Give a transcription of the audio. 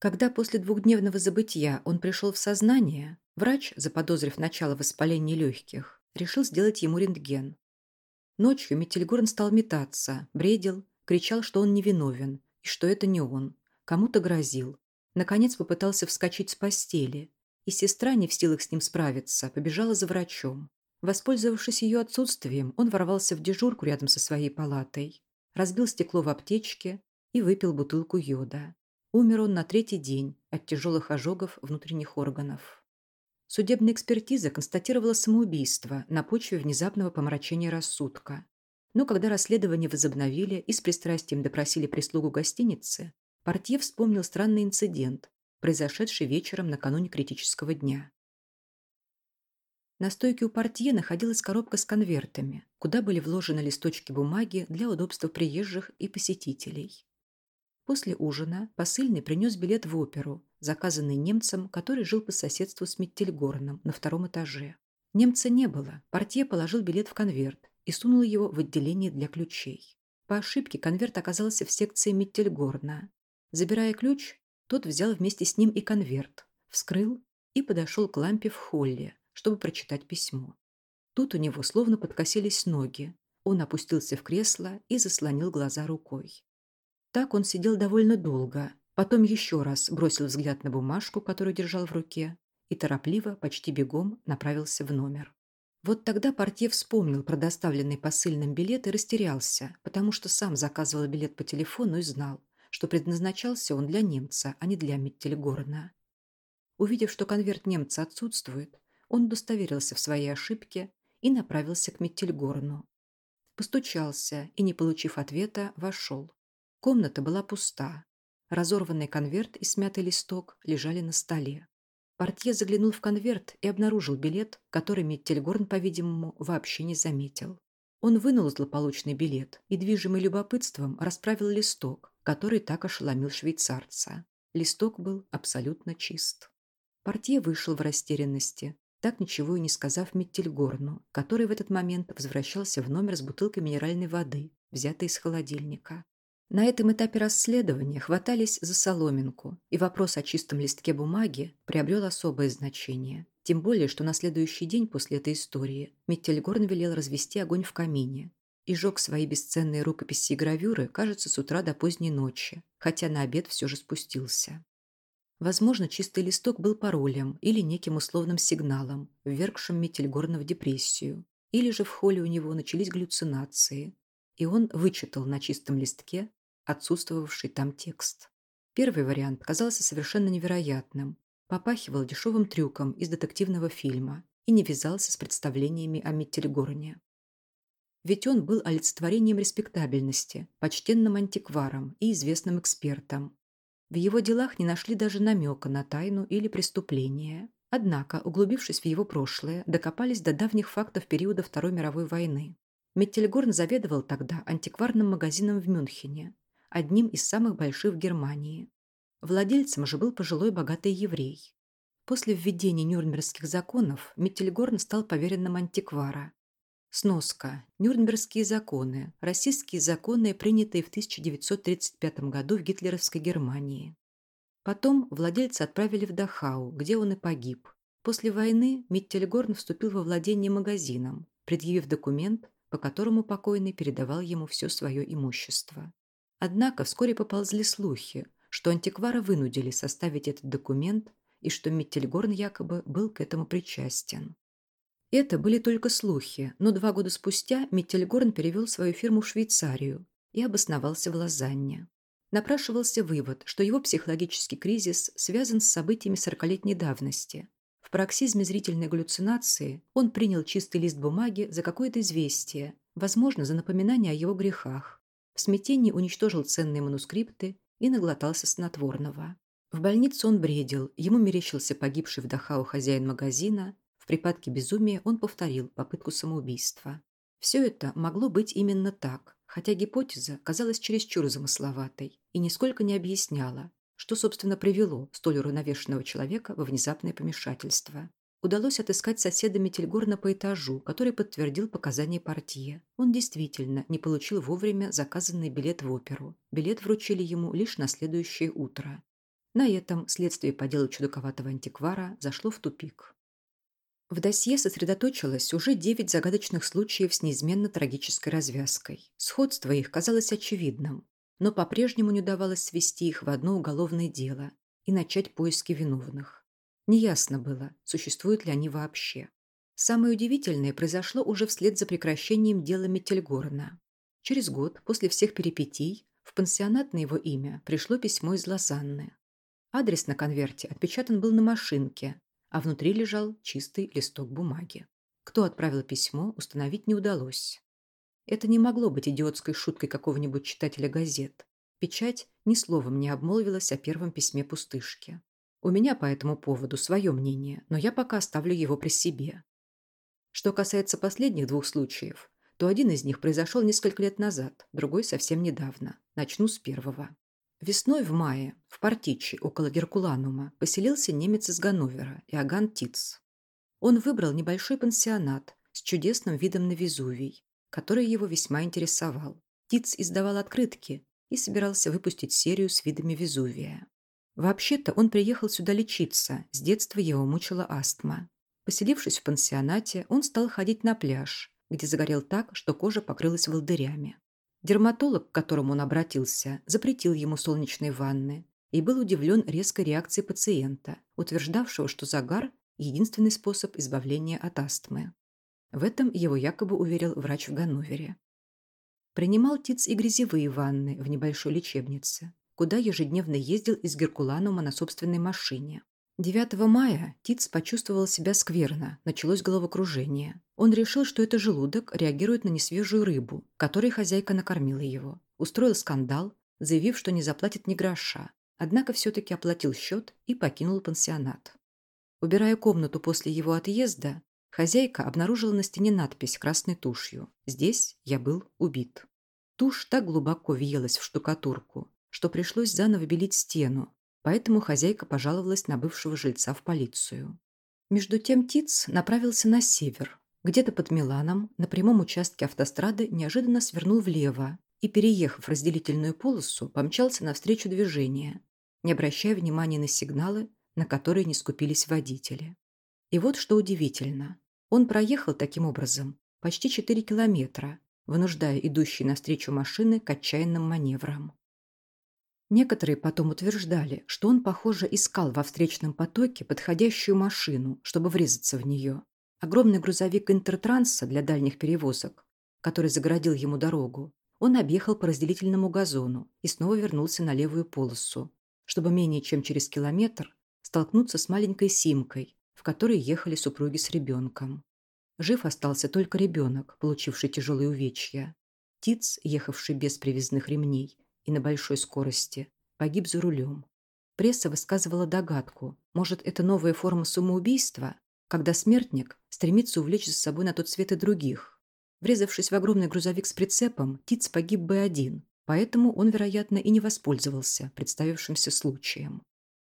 Когда после двухдневного забытия он пришел в сознание, врач, заподозрив начало воспаления легких, решил сделать ему рентген. Ночью Метельгорн стал метаться, бредил, кричал, что он невиновен и что это не он, кому-то грозил. Наконец попытался вскочить с постели, и сестра, не в силах с ним справиться, побежала за врачом. Воспользовавшись ее отсутствием, он ворвался в дежурку рядом со своей палатой, разбил стекло в аптечке и выпил бутылку йода. Умер он на третий день от тяжелых ожогов внутренних органов. Судебная экспертиза констатировала самоубийство на почве внезапного помрачения рассудка. Но когда расследование возобновили и с пристрастием допросили прислугу гостиницы, Портье вспомнил странный инцидент, произошедший вечером накануне критического дня. На стойке у портье находилась коробка с конвертами, куда были вложены листочки бумаги для удобства приезжих и посетителей. После ужина посыльный принес билет в оперу, заказанный немцем, который жил по соседству с Миттельгорном на втором этаже. Немца не было, портье положил билет в конверт и сунул его в отделение для ключей. По ошибке конверт оказался в секции Миттельгорна. Забирая ключ, тот взял вместе с ним и конверт, вскрыл и подошел к лампе в холле, чтобы прочитать письмо. Тут у него словно подкосились ноги. Он опустился в кресло и заслонил глаза рукой. Так он сидел довольно долго, потом еще раз бросил взгляд на бумажку, которую держал в руке, и торопливо, почти бегом, направился в номер. Вот тогда портье вспомнил про доставленный посыльным билет и растерялся, потому что сам заказывал билет по телефону и знал, что предназначался он для немца, а не для Миттельгорна. Увидев, что конверт немца отсутствует, он удостоверился в своей ошибке и направился к Миттельгорну. Постучался и, не получив ответа, вошел. Комната была пуста. Разорванный конверт и смятый листок лежали на столе. Портье заглянул в конверт и обнаружил билет, который Миттельгорн, по-видимому, вообще не заметил. Он вынул злополучный билет и, движимый любопытством, расправил листок, который так ошеломил швейцарца. Листок был абсолютно чист. Портье вышел в растерянности, так ничего и не сказав Миттельгорну, который в этот момент возвращался в номер с бутылкой минеральной воды, взятой из холодильника. На этом этапе расследования хватались за соломинку, и вопрос о чистом листке бумаги приобрел особое значение. Тем более, что на следующий день после этой истории Миттельгорн велел развести огонь в камине и жег свои бесценные рукописи и гравюры, кажется, с утра до поздней ночи, хотя на обед все же спустился. Возможно, чистый листок был паролем или неким условным сигналом, ввергшим Миттельгорна в депрессию, или же в холле у него начались галлюцинации, и он вычитал на чистом листке отсутствовавший там текст. Первый вариант казался совершенно невероятным, попахивал дешевым трюком из детективного фильма и не вязался с представлениями о Миттельгорне. Ведь он был олицетворением респектабельности, почтенным антикваром и известным экспертом. В его делах не нашли даже намека на тайну или преступление. Однако, углубившись в его прошлое, докопались до давних фактов периода Второй мировой войны. Миттельгорн заведовал тогда антикварным магазином в Мюнхене, одним из самых больших в Германии. Владельцем же был пожилой богатый еврей. После введения нюрнбергских законов Миттельгорн стал поверенным антиквара. Сноска. Нюрнбергские законы. Российские законы, принятые в 1935 году в гитлеровской Германии. Потом владельца отправили в Дахау, где он и погиб. После войны Миттельгорн вступил во владение магазином, предъявив документ, по которому покойный передавал ему все свое имущество. Однако вскоре поползли слухи, что антиквара вынудили составить этот документ и что Миттельгорн якобы был к этому причастен. Это были только слухи, но два года спустя Миттельгорн перевел свою фирму в Швейцарию и обосновался в Лозанне. Напрашивался вывод, что его психологический кризис связан с событиями сорокалетней давности. В пароксизме зрительной галлюцинации он принял чистый лист бумаги за какое-то известие, возможно, за напоминание о его грехах. В смятении уничтожил ценные манускрипты и наглотался снотворного. В больнице он бредил, ему мерещился погибший в Дахау хозяин магазина. В припадке безумия он повторил попытку самоубийства. Все это могло быть именно так, хотя гипотеза казалась чересчур замысловатой и нисколько не объясняла, что, собственно, привело столь уравновешенного человека во внезапное помешательство удалось отыскать соседа Метельгорна по этажу, который подтвердил показания портье. Он действительно не получил вовремя заказанный билет в оперу. Билет вручили ему лишь на следующее утро. На этом следствие по делу чудаковатого антиквара зашло в тупик. В досье сосредоточилось уже девять загадочных случаев с неизменно трагической развязкой. Сходство их казалось очевидным, но по-прежнему не удавалось свести их в одно уголовное дело и начать поиски виновных. Неясно было, существуют ли они вообще. Самое удивительное произошло уже вслед за прекращением дела Метельгорна. Через год, после всех перипетий, в пансионат на его имя пришло письмо из Лозанны. Адрес на конверте отпечатан был на машинке, а внутри лежал чистый листок бумаги. Кто отправил письмо, установить не удалось. Это не могло быть идиотской шуткой какого-нибудь читателя газет. Печать ни словом не обмолвилась о первом письме пустышки. У меня по этому поводу свое мнение, но я пока оставлю его при себе. Что касается последних двух случаев, то один из них произошел несколько лет назад, другой совсем недавно. Начну с первого. Весной в мае в Партичи, около Геркуланума, поселился немец из Ганновера, Иоганн Тиц. Он выбрал небольшой пансионат с чудесным видом на Везувий, который его весьма интересовал. Тиц издавал открытки и собирался выпустить серию с видами Везувия. Вообще-то он приехал сюда лечиться, с детства его мучила астма. Поселившись в пансионате, он стал ходить на пляж, где загорел так, что кожа покрылась волдырями. Дерматолог, к которому он обратился, запретил ему солнечные ванны и был удивлен резкой реакцией пациента, утверждавшего, что загар – единственный способ избавления от астмы. В этом его якобы уверил врач в Ганновере. Принимал Тиц и грязевые ванны в небольшой лечебнице, куда ежедневно ездил из Геркуланума на собственной машине. 9 мая Тиц почувствовал себя скверно, началось головокружение. Он решил, что это желудок реагирует на несвежую рыбу, которой хозяйка накормила его. Устроил скандал, заявив, что не заплатит ни гроша, однако все-таки оплатил счет и покинул пансионат. Убирая комнату после его отъезда, Хозяйка обнаружила на стене надпись красной тушью «Здесь я был убит». Тушь так глубоко въелась в штукатурку, что пришлось заново белить стену, поэтому хозяйка пожаловалась на бывшего жильца в полицию. Между тем Тиц направился на север. Где-то под Миланом, на прямом участке автострады, неожиданно свернул влево и, переехав разделительную полосу, помчался навстречу движения, не обращая внимания на сигналы, на которые не скупились водители. И вот что удивительно. Он проехал таким образом почти 4 километра, вынуждая идущие навстречу машины к отчаянным маневрам. Некоторые потом утверждали, что он, похоже, искал во встречном потоке подходящую машину, чтобы врезаться в нее. Огромный грузовик Интертранса для дальних перевозок, который загородил ему дорогу, он объехал по разделительному газону и снова вернулся на левую полосу, чтобы менее чем через километр столкнуться с маленькой Симкой, в которой ехали супруги с ребенком. Жив остался только ребенок, получивший тяжелые увечья. Тиц, ехавший без привязных ремней и на большой скорости, погиб за рулем. Пресса высказывала догадку, может, это новая форма самоубийства, когда смертник стремится увлечь за собой на тот свет и других. Врезавшись в огромный грузовик с прицепом, Тиц погиб бы один, поэтому он, вероятно, и не воспользовался представившимся случаем.